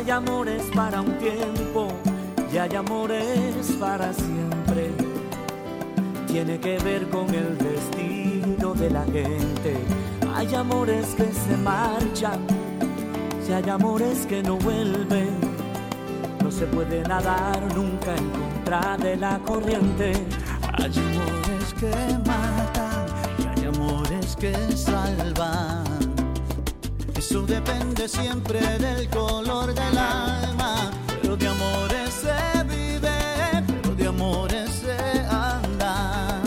hay amores para un tiempo y hay amores para siempre. Tiene que ver con el destino de la gente. Hay amores que se marchan y hay amores que no vuelven. No se puede nadar nunca en contra de la corriente. Hay amores que matan y hay amores que salvan. Eso depende siempre del color del alma, pero de amores se vive, pero de amores se anda,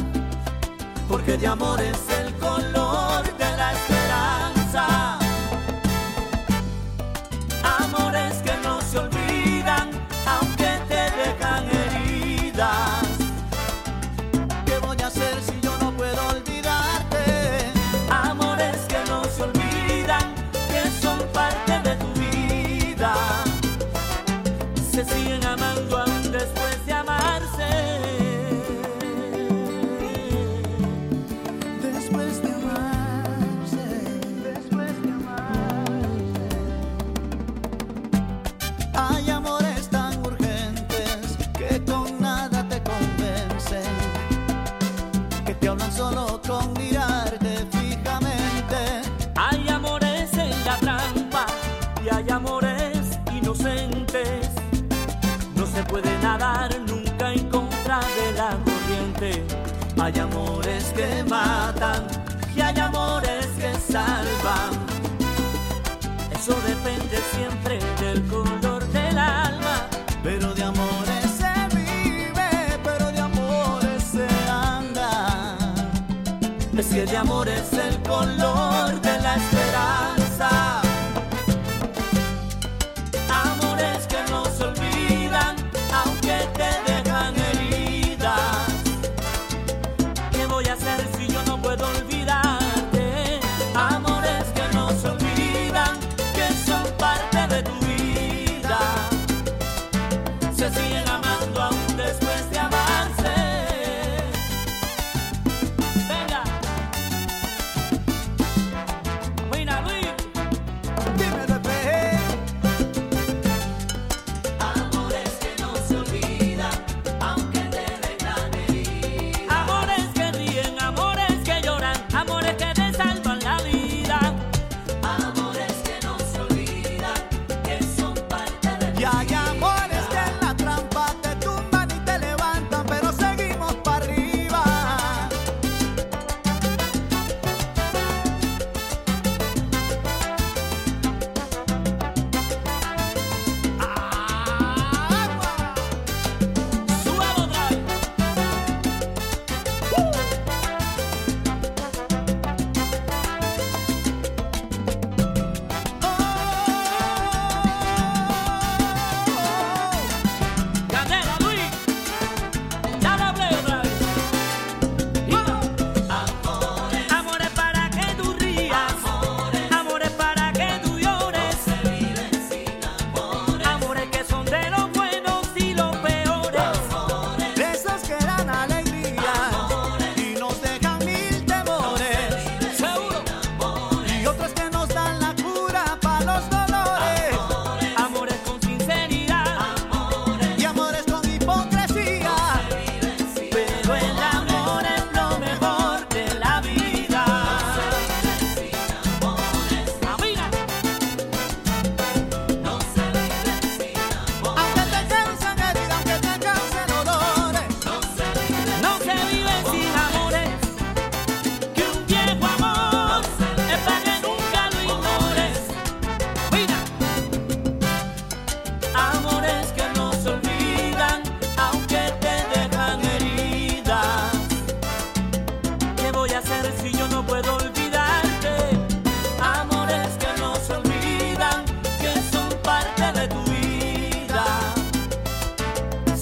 porque de amores se Hay amores que matan y hay amores que salvan. Eso depende siempre del color del alma, pero de amores se vive, pero de amores se anda. Es que de amor es el color de la esperanza.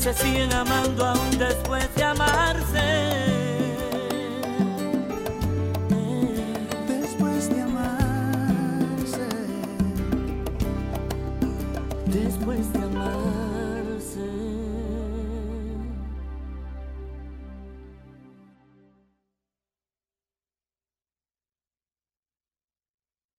se siguen amando aún después de amar.